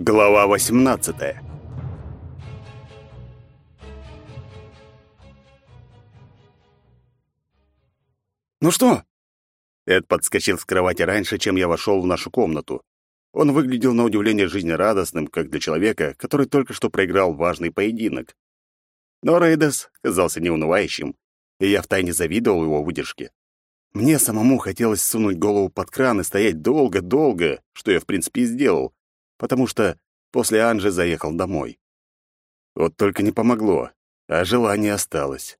Глава 18. Ну что? Эд подскочил с кровати раньше, чем я вошел в нашу комнату. Он выглядел на удивление жизнерадостным, как для человека, который только что проиграл важный поединок. Но Рейдес казался неунывающим, и я втайне завидовал его выдержке. Мне самому хотелось сунуть голову под кран и стоять долго-долго, что я, в принципе, и сделал, потому что после Анжи заехал домой. Вот только не помогло, а желание осталось.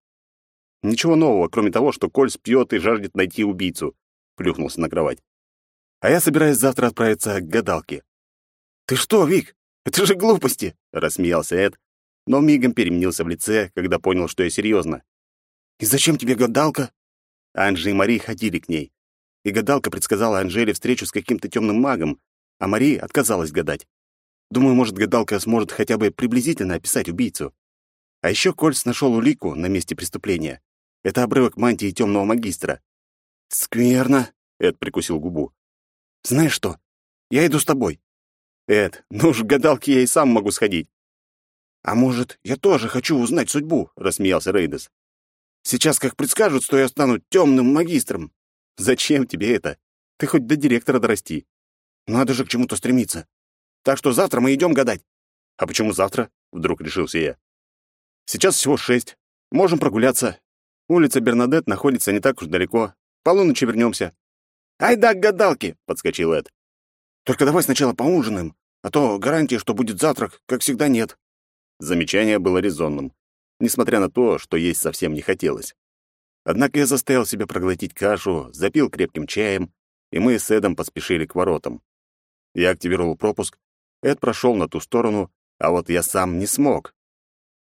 Ничего нового, кроме того, что Коль пьет и жаждет найти убийцу, плюхнулся на кровать. А я собираюсь завтра отправиться к гадалке. «Ты что, Вик? Это же глупости!» — рассмеялся Эд, но мигом переменился в лице, когда понял, что я серьезно. «И зачем тебе гадалка?» Анжи и Мари ходили к ней, и гадалка предсказала Анжеле встречу с каким-то темным магом, а Мари отказалась гадать. Думаю, может, гадалка сможет хотя бы приблизительно описать убийцу. А еще Кольц нашел улику на месте преступления. Это обрывок мантии темного магистра. «Скверно», — Эд прикусил губу. «Знаешь что? Я иду с тобой». «Эд, ну уж гадалки я и сам могу сходить». «А может, я тоже хочу узнать судьбу?» — рассмеялся Рейдес. «Сейчас как предскажут, что я стану темным магистром». «Зачем тебе это? Ты хоть до директора дорасти». Надо же к чему-то стремиться. Так что завтра мы идем гадать. А почему завтра? Вдруг решился я. Сейчас всего шесть. Можем прогуляться. Улица Бернадет находится не так уж далеко. Полуночи вернемся. Ай да, к гадалке, подскочил Эд. Только давай сначала поужинаем, а то гарантии, что будет завтрак, как всегда, нет. Замечание было резонным, несмотря на то, что есть совсем не хотелось. Однако я заставил себя проглотить кашу, запил крепким чаем, и мы с Эдом поспешили к воротам. Я активировал пропуск, Эд прошел на ту сторону, а вот я сам не смог.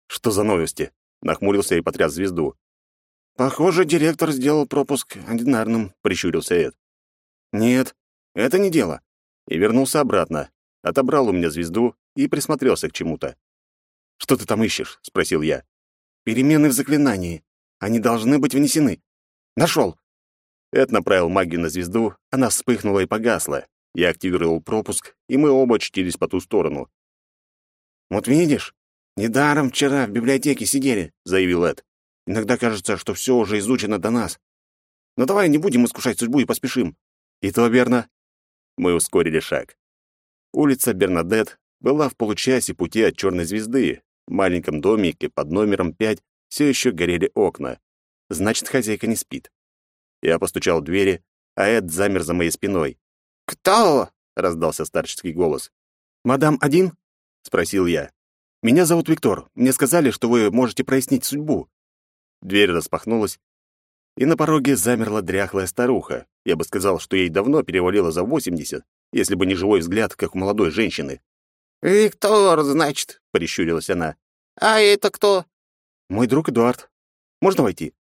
Что за новости? Нахмурился и потряс звезду. Похоже, директор сделал пропуск одинарным, прищурился Эд. Нет, это не дело. И вернулся обратно, отобрал у меня звезду и присмотрелся к чему-то. Что ты там ищешь? спросил я. Перемены в заклинании. Они должны быть внесены. Нашел. Эд направил магию на звезду, она вспыхнула и погасла, я активировал пропуск, и мы оба очутились по ту сторону. «Вот видишь, недаром вчера в библиотеке сидели», — заявил Эд. «Иногда кажется, что все уже изучено до нас. Но давай не будем искушать судьбу и поспешим». «И то верно». Мы ускорили шаг. Улица Бернадет была в получасе пути от Черной звезды. В маленьком домике под номером 5 все еще горели окна. Значит, хозяйка не спит. Я постучал в двери, а Эд замер за моей спиной. «Кто?» — раздался старческий голос. «Мадам один?» — спросил я. «Меня зовут Виктор. Мне сказали, что вы можете прояснить судьбу». Дверь распахнулась, и на пороге замерла дряхлая старуха. Я бы сказал, что ей давно перевалило за восемьдесят, если бы не живой взгляд, как у молодой женщины. «Виктор, значит», — прищурилась она. «А это кто?» «Мой друг Эдуард. Можно войти?»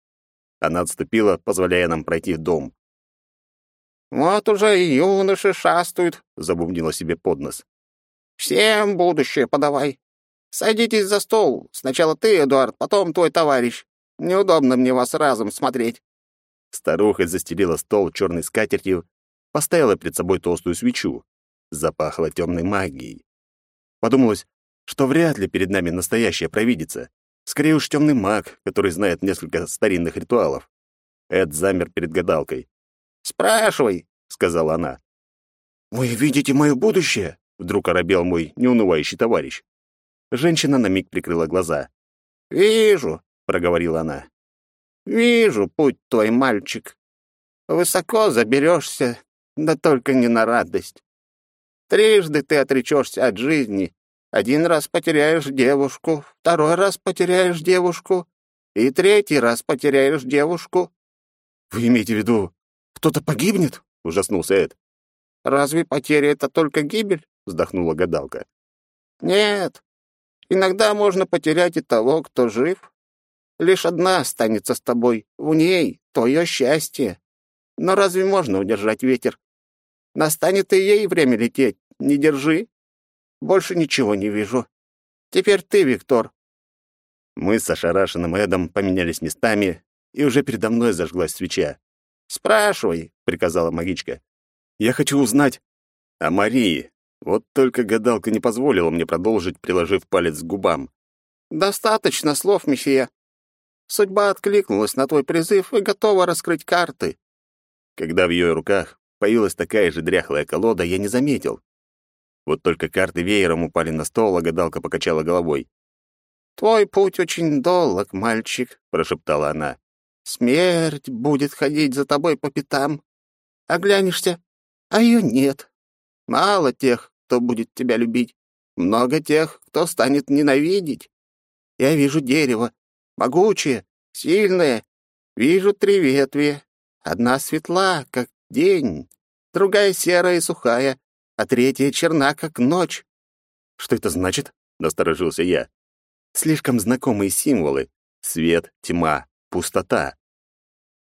Она отступила, позволяя нам пройти в дом. Вот уже и юноши шастают, забубнила себе под нос. Всем будущее подавай. Садитесь за стол. Сначала ты, Эдуард, потом твой товарищ. Неудобно мне вас разом смотреть. Старуха застелила стол черной скатертью, поставила перед собой толстую свечу. Запахло темной магией. Подумалось, что вряд ли перед нами настоящая провидица. Скорее уж темный маг, который знает несколько старинных ритуалов. Эд замер перед гадалкой. «Спрашивай», — сказала она. «Вы видите мое будущее?» — вдруг оробел мой неунывающий товарищ. Женщина на миг прикрыла глаза. «Вижу», — проговорила она. «Вижу путь твой, мальчик. Высоко заберешься, да только не на радость. Трижды ты отречешься от жизни. Один раз потеряешь девушку, второй раз потеряешь девушку, и третий раз потеряешь девушку». «Вы имеете в виду кто-то погибнет?» — ужаснулся Эд. «Разве потеря — это только гибель?» — вздохнула гадалка. «Нет. Иногда можно потерять и того, кто жив. Лишь одна останется с тобой. В ней твое счастье. Но разве можно удержать ветер? Настанет и ей время лететь. Не держи. Больше ничего не вижу. Теперь ты, Виктор». Мы с ошарашенным Эдом поменялись местами, и уже передо мной зажглась свеча. «Спрашивай», — приказала магичка. «Я хочу узнать о Марии», Вот только гадалка не позволила мне продолжить, приложив палец к губам. «Достаточно слов, месье. Судьба откликнулась на твой призыв и готова раскрыть карты». Когда в ее руках появилась такая же дряхлая колода, я не заметил. Вот только карты веером упали на стол, а гадалка покачала головой. «Твой путь очень долг, мальчик», — прошептала она. «Смерть будет ходить за тобой по пятам. Оглянешься, а ее нет. Мало тех, кто будет тебя любить. Много тех, кто станет ненавидеть. Я вижу дерево, могучее, сильное. Вижу три ветви. Одна светла, как день, другая серая и сухая, а третья черна, как ночь. Что это значит? Насторожился я. Слишком знакомые символы. Свет, тьма, пустота.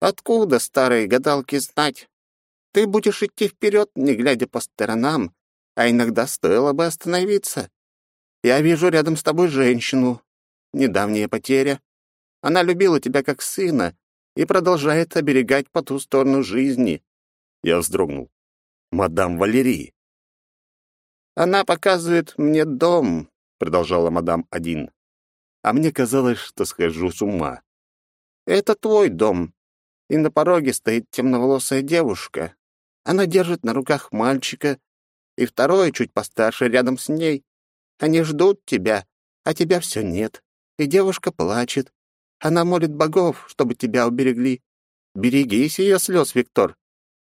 Откуда старые гадалки знать? Ты будешь идти вперед, не глядя по сторонам, а иногда стоило бы остановиться. Я вижу рядом с тобой женщину. Недавняя потеря. Она любила тебя как сына и продолжает оберегать по ту сторону жизни. Я вздрогнул. Мадам Валерий. Она показывает мне дом, продолжала мадам один. А мне казалось, что схожу с ума. Это твой дом, и на пороге стоит темноволосая девушка. Она держит на руках мальчика, и второй, чуть постарше, рядом с ней. Они ждут тебя, а тебя все нет. И девушка плачет. Она молит богов, чтобы тебя уберегли. Берегись ее слез, Виктор.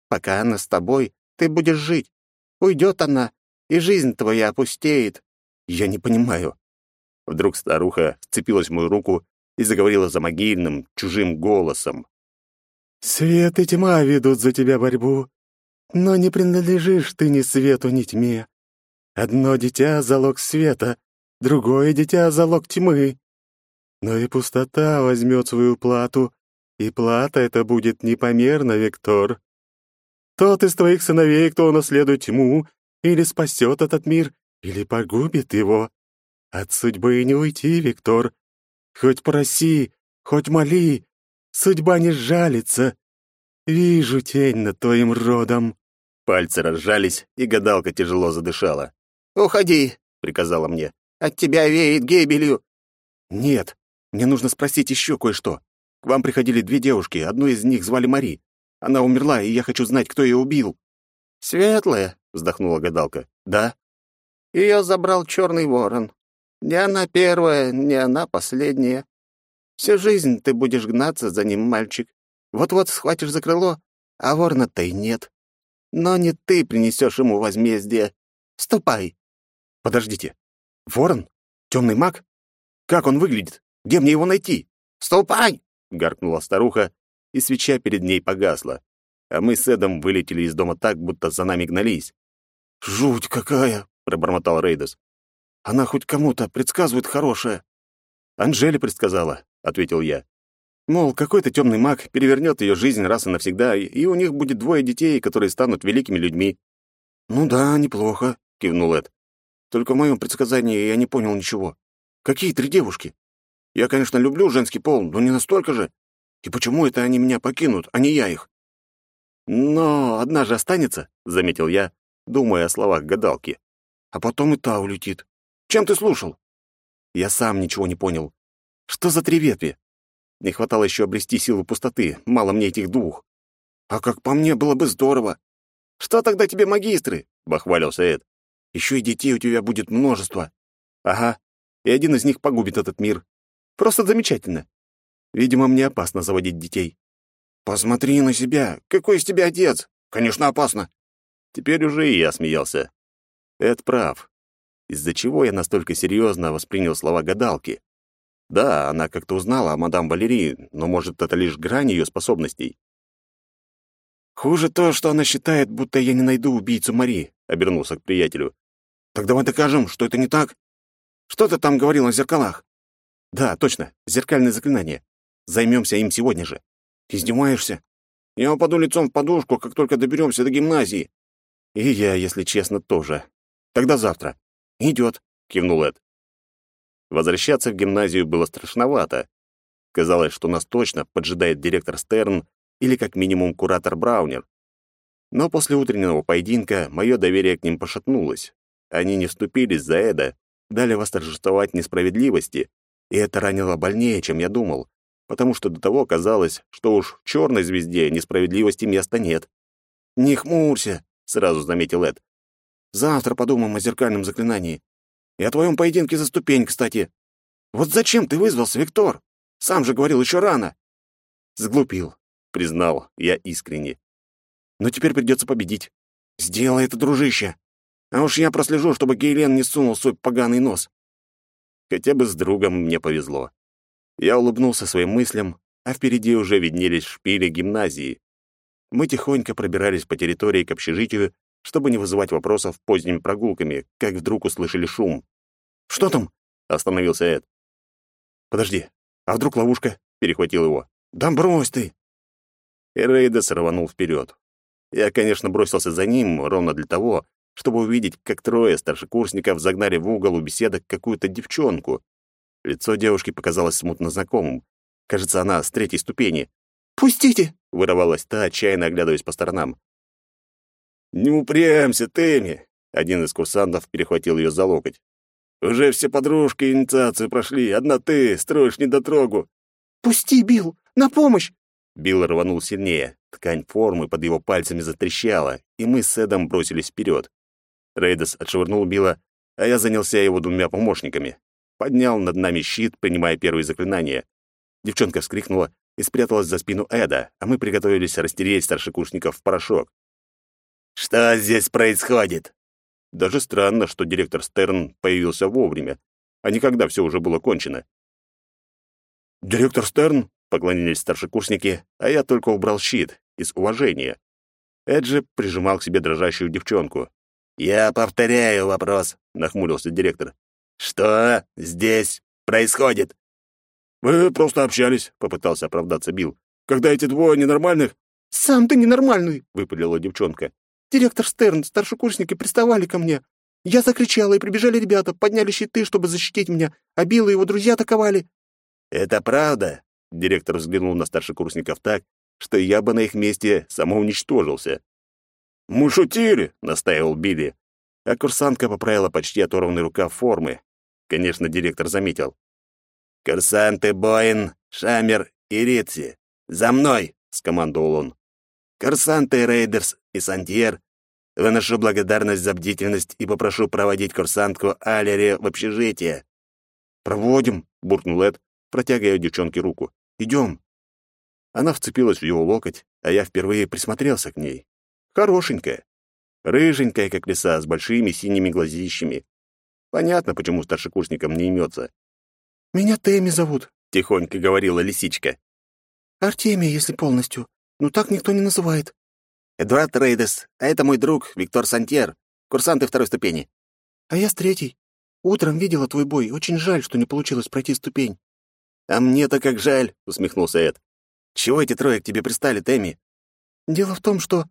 Пока она с тобой, ты будешь жить. Уйдет она, и жизнь твоя опустеет. Я не понимаю. Вдруг старуха вцепилась в мою руку и заговорила за могильным, чужим голосом. «Свет и тьма ведут за тебя борьбу. Но не принадлежишь ты ни свету, ни тьме. Одно дитя — залог света, другое дитя — залог тьмы. Но и пустота возьмет свою плату, и плата эта будет непомерна, Виктор. Тот из твоих сыновей, кто унаследует тьму, или спасет этот мир, или погубит его. От судьбы не уйти, Виктор. Хоть проси, хоть моли, судьба не сжалится. Вижу тень над твоим родом. Пальцы разжались, и гадалка тяжело задышала. «Уходи», — приказала мне. «От тебя веет гибелью». «Нет, мне нужно спросить еще кое-что. К вам приходили две девушки, одну из них звали Мари. Она умерла, и я хочу знать, кто ее убил». «Светлая», — вздохнула гадалка. «Да». Ее забрал черный ворон. Не она первая, не она последняя. Всю жизнь ты будешь гнаться за ним, мальчик. Вот-вот схватишь за крыло, а ворона-то и нет. Но не ты принесешь ему возмездие. Ступай. Подождите. Ворон? Темный маг? Как он выглядит? Где мне его найти? Ступай! гаркнула старуха, и свеча перед ней погасла. А мы с Эдом вылетели из дома так, будто за нами гнались. «Жуть какая!» — пробормотал Рейдос. «Она хоть кому-то предсказывает хорошее». «Анжеле предсказала», — ответил я. Мол, какой-то темный маг перевернет ее жизнь раз и навсегда, и у них будет двое детей, которые станут великими людьми. «Ну да, неплохо», — кивнул Эд. «Только в моем предсказании я не понял ничего. Какие три девушки? Я, конечно, люблю женский пол, но не настолько же. И почему это они меня покинут, а не я их?» «Но одна же останется», — заметил я, думая о словах гадалки. «А потом и та улетит. Чем ты слушал?» Я сам ничего не понял. Что за три ветви? Не хватало еще обрести силу пустоты, мало мне этих двух. А как по мне, было бы здорово. Что тогда тебе магистры? бахвалился Эд. Еще и детей у тебя будет множество. Ага, и один из них погубит этот мир. Просто замечательно. Видимо, мне опасно заводить детей. Посмотри на себя. Какой из тебя отец? Конечно, опасно. Теперь уже и я смеялся. Эд прав. Из-за чего я настолько серьезно воспринял слова гадалки? Да, она как-то узнала о мадам Валерии, но, может, это лишь грань ее способностей. «Хуже то, что она считает, будто я не найду убийцу Мари», — обернулся к приятелю. «Так давай докажем, что это не так. Что ты там говорил о зеркалах?» «Да, точно, зеркальное заклинание. Займемся им сегодня же». «Издеваешься? Я упаду лицом в подушку, как только доберемся до гимназии». «И я, если честно, тоже. Тогда завтра». «Идет», — кивнул Эд. Возвращаться в гимназию было страшновато. Казалось, что нас точно поджидает директор Стерн или как минимум куратор Браунер. Но после утреннего поединка мое доверие к ним пошатнулось. они не вступились за Эда, дали восторжествовать несправедливости, и это ранило больнее, чем я думал, потому что до того казалось, что уж в черной звезде несправедливости места нет. «Не хмурься», — сразу заметил Эд. «Завтра подумаем о зеркальном заклинании. И о твоем поединке за ступень, кстати. Вот зачем ты вызвался, Виктор? Сам же говорил еще рано». «Сглупил», — признал я искренне. «Но теперь придется победить. Сделай это, дружище. А уж я прослежу, чтобы Гейлен не сунул свой поганый нос». Хотя бы с другом мне повезло. Я улыбнулся своим мыслям, а впереди уже виднелись шпили гимназии. Мы тихонько пробирались по территории к общежитию, чтобы не вызывать вопросов поздними прогулками, как вдруг услышали шум. «Что там?» — остановился Эд. «Подожди, а вдруг ловушка?» — перехватил его. «Да брось ты!» И Рейдес рванул вперед. Я, конечно, бросился за ним ровно для того, чтобы увидеть, как трое старшекурсников загнали в угол у беседок какую-то девчонку. Лицо девушки показалось смутно знакомым. Кажется, она с третьей ступени. «Пустите!» — вырывалась та, отчаянно оглядываясь по сторонам. «Не упрямься, Тэмми!» — один из курсантов перехватил ее за локоть. «Уже все подружки инициацию прошли, одна ты строишь недотрогу!» «Пусти, Билл! На помощь!» Билл рванул сильнее. Ткань формы под его пальцами затрещала, и мы с Эдом бросились вперед. Рейдес отшвырнул Билла, а я занялся его двумя помощниками. Поднял над нами щит, принимая первые заклинания. Девчонка вскрикнула и спряталась за спину Эда, а мы приготовились растереть старшекурсников в порошок. «Что здесь происходит?» Даже странно, что директор Стерн появился вовремя, а не когда все уже было кончено. «Директор Стерн?» — поклонились старшекурсники, а я только убрал щит, из уважения. Эджи прижимал к себе дрожащую девчонку. «Я повторяю вопрос», — нахмурился директор. «Что здесь происходит?» «Мы просто общались», — попытался оправдаться Билл. «Когда эти двое ненормальных...» «Сам ты ненормальный», — выпалила девчонка. «Директор Стерн, старшекурсники приставали ко мне. Я закричала, и прибежали ребята, подняли щиты, чтобы защитить меня, а Билл и его друзья атаковали». «Это правда?» — директор взглянул на старшекурсников так, что я бы на их месте самоуничтожился. «Мы шутили», — настаивал Билли. А курсантка поправила почти оторванный рукав формы. Конечно, директор заметил. «Курсанты Боин, Шамер и Ритси, за мной!» — скомандовал он. «Курсанты Рейдерс и Сантьер, выношу благодарность за бдительность и попрошу проводить курсантку Алери в общежитие». «Проводим», — буркнул Эд, протягивая девчонке руку. «Идем». Она вцепилась в его локоть, а я впервые присмотрелся к ней. Хорошенькая. Рыженькая, как лиса, с большими синими глазищами. Понятно, почему старшекурсникам неймется. «Меня Тэмми зовут», — тихонько говорила лисичка. «Артемия, если полностью. Но так никто не называет». «Эдуард Рейдес, а это мой друг Виктор Сантьер, курсанты второй ступени». «А я с третьей. Утром видела твой бой. Очень жаль, что не получилось пройти ступень». «А мне-то как жаль», — усмехнулся Эд. «Чего эти трое к тебе пристали, Тэмми?» «Дело в том, что...»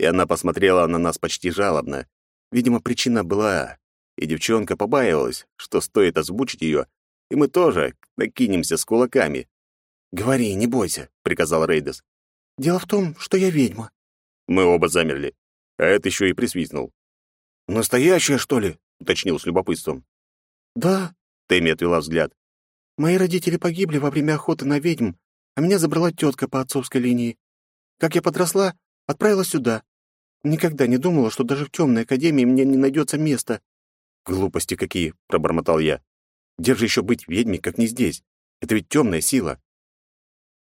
И она посмотрела на нас почти жалобно. Видимо, причина была, и девчонка побаивалась, что стоит озвучить ее, и мы тоже накинемся с кулаками. «Говори, не бойся», — приказал Рейдес. «Дело в том, что я ведьма». Мы оба замерли, а это еще и присвистнул. «Настоящая, что ли?» — уточнил с любопытством. «Да», — Тэмми отвела взгляд. «Мои родители погибли во время охоты на ведьм, а меня забрала тетка по отцовской линии. Как я подросла, отправила сюда. Никогда не думала, что даже в темной академии мне не найдется места». «Глупости какие!» — пробормотал я. Где же еще быть ведьме, как не здесь? Это ведь темная сила.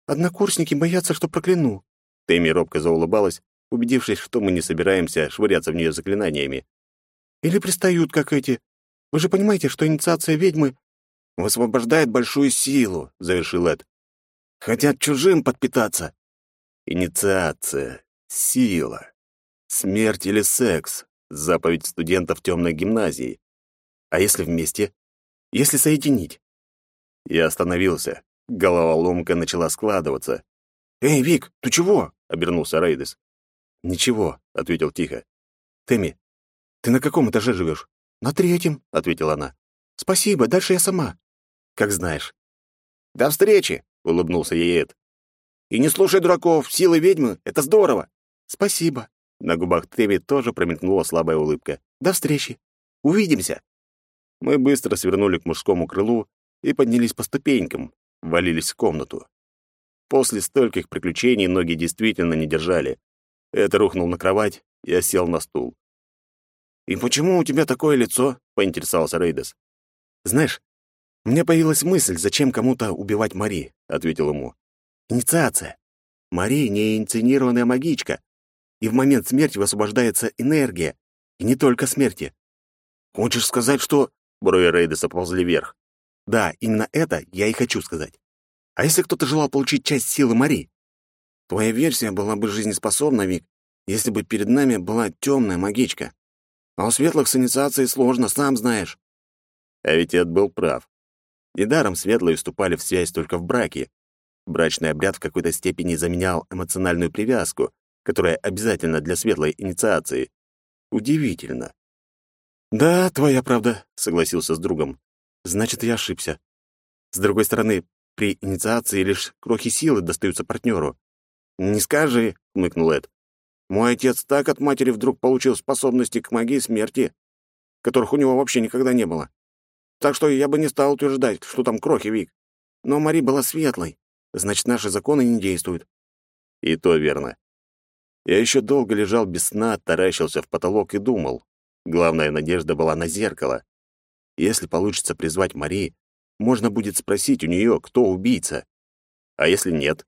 Однокурсники боятся, что прокляну. Тэмми робко заулыбалась, убедившись, что мы не собираемся швыряться в нее заклинаниями. Или пристают, как эти. Вы же понимаете, что инициация ведьмы высвобождает большую силу, завершил Эд. Хотят чужим подпитаться. Инициация, сила, смерть или секс — заповедь студентов темной гимназии. А если вместе? если соединить. Я остановился. Головоломка начала складываться. «Эй, Вик, ты чего?» — обернулся Рейдес. «Ничего», — ответил тихо. «Тэмми, ты на каком этаже живешь?» «На третьем», — ответила она. «Спасибо, дальше я сама». «Как знаешь». «До встречи», — улыбнулся ей Эд. «И не слушай дураков, силы ведьмы — это здорово». «Спасибо». На губах Тэмми тоже промелькнула слабая улыбка. «До встречи». Увидимся!» Мы быстро свернули к мужскому крылу и поднялись по ступенькам, валились в комнату. После стольких приключений ноги действительно не держали. Это рухнул на кровать, я сел на стул. «И почему у тебя такое лицо?» — поинтересовался Рейдес. «Знаешь, мне появилась мысль, зачем кому-то убивать Мари», — ответил ему. «Инициация. Мари — не инициированная магичка, и в момент смерти высвобождается энергия, и не только смерти. Хочешь сказать, что...» Брови Рейдеса ползли вверх. «Да, именно это я и хочу сказать. А если кто-то желал получить часть силы Мари? Твоя версия была бы жизнеспособна, Вик, если бы перед нами была темная магичка. А у светлых с инициацией сложно, сам знаешь. А ведь Эд был прав. Недаром светлые вступали в связь только в браке. Брачный обряд в какой-то степени заменял эмоциональную привязку, которая обязательна для светлой инициации. Удивительно. «Да, твоя правда», — согласился с другом. «Значит, я ошибся. С другой стороны, при инициации лишь крохи силы достаются партнеру. «Не скажи», — хмыкнул Эд. «Мой отец так от матери вдруг получил способности к магии смерти, которых у него вообще никогда не было. Так что я бы не стал утверждать, что там крохи, Вик. Но Мари была светлой, значит, наши законы не действуют». И то верно. Я еще долго лежал без сна, таращился в потолок и думал. Главная надежда была на зеркало. Если получится призвать Мари, можно будет спросить у нее, кто убийца. А если нет?